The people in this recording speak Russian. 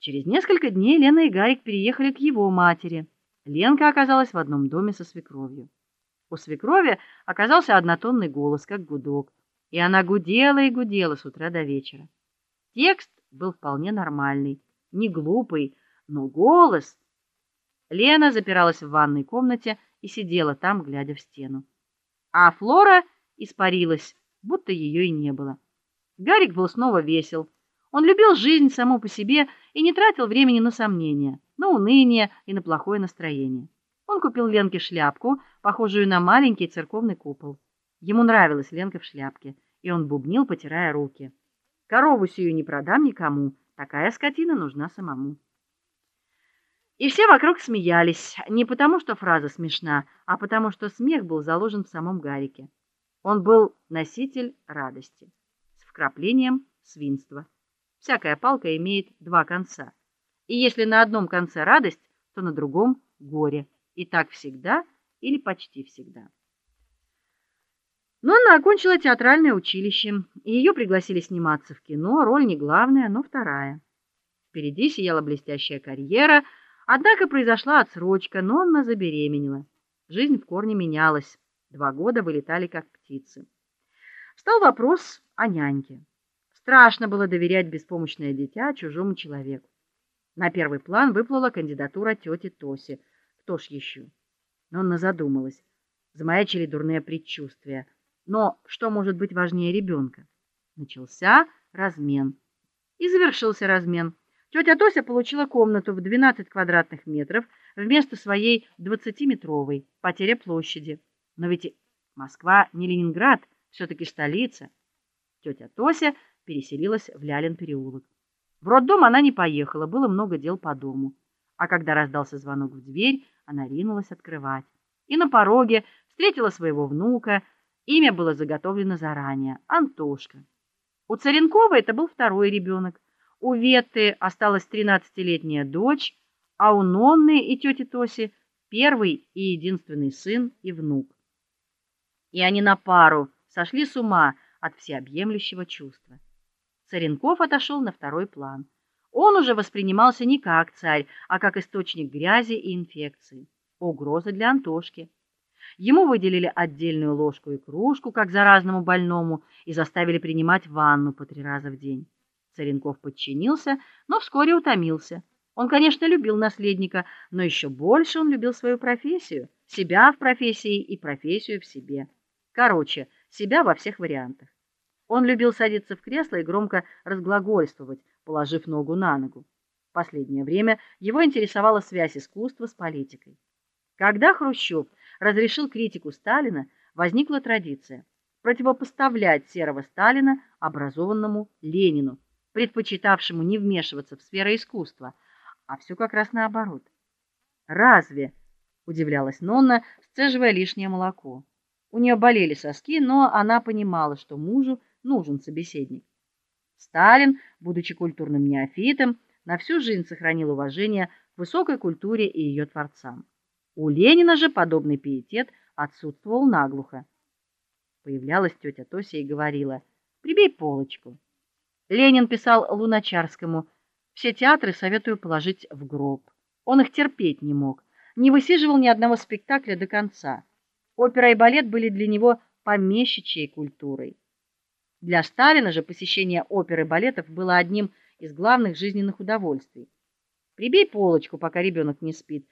Через несколько дней Лена и Гарик переехали к его матери. Ленка оказалась в одном доме со свекровью. У свекрови оказался однотонный голос, как гудок, и она гудела и гудела с утра до вечера. Текст был вполне нормальный, не глупый, но голос Лена запиралась в ванной комнате и сидела там, глядя в стену. А Флора испарилась, будто ее и не было. Гарик был снова весел. Он любил жизнь саму по себе и не тратил времени на сомнения, на уныние и на плохое настроение. Он купил Ленке шляпку, похожую на маленький церковный купол. Ему нравилась Ленка в шляпке, и он бубнил, потирая руки. Корову сию не продам никому, такая скотина нужна самому. И все вокруг смеялись, не потому, что фраза смешна, а потому, что смех был заложен в самом Гарике. Он был носитель радости с вкраплением свинства. Всякая палка имеет два конца. И если на одном конце радость, то на другом горе. И так всегда или почти всегда. Но она окончила театральное училище, и ее пригласили сниматься в кино, роль не главная, но вторая. Впереди сияла блестящая карьера – Однако произошла отсрочка, но она забеременела. Жизнь в корне менялась. Два года вылетали как птицы. Стал вопрос о няньке. Страшно было доверять беспомощное дитя чужому человеку. На первый план выплыла кандидатура тети Тоси. Кто ж еще? Но она задумалась. Замаячили дурные предчувствия. Но что может быть важнее ребенка? Начался размен. И завершился размен. Тетя Тося получила комнату в 12 квадратных метров вместо своей 20-метровой, потеря площади. Но ведь Москва не Ленинград, все таки столица. Тетя Тося переселилась в Лялин переулок. В роддом она не поехала, было много дел по дому. А когда раздался звонок в дверь, она ринулась открывать. И на пороге встретила своего внука. Имя было заготовлено заранее Антошка. У Царенкова это был второй ребенок. У Веты осталась тринадцатилетняя дочь, а у Нонны и тети Тоси первый и единственный сын и внук. И они на пару сошли с ума от всеобъемлющего чувства. Царенков отошел на второй план. Он уже воспринимался не как царь, а как источник грязи и инфекции, угроза для Антошки. Ему выделили отдельную ложку и кружку, как заразному больному, и заставили принимать ванну по три раза в день. Царенков подчинился, но вскоре утомился. Он, конечно, любил наследника, но еще больше он любил свою профессию, себя в профессии и профессию в себе. Короче, себя во всех вариантах. Он любил садиться в кресло и громко разглагольствовать, положив ногу на ногу. В последнее время его интересовала связь искусства с политикой. Когда Хрущев разрешил критику Сталина, возникла традиция противопоставлять серого Сталина образованному Ленину предпочитавшему не вмешиваться в сферы искусства, а все как раз наоборот. Разве, удивлялась Нонна, сцеживая лишнее молоко. У нее болели соски, но она понимала, что мужу нужен собеседник. Сталин, будучи культурным неофитом, на всю жизнь сохранил уважение к высокой культуре и ее творцам. У Ленина же подобный пиетет отсутствовал наглухо. Появлялась тетя Тося и говорила: "Прибей полочку". Ленин писал Луначарскому: "Все театры советую положить в гроб". Он их терпеть не мог, не высиживал ни одного спектакля до конца. Опера и балет были для него помещичьей культурой. Для Сталина же посещение оперы и балетов было одним из главных жизненных удовольствий. Прибей полочку, пока ребенок не спит,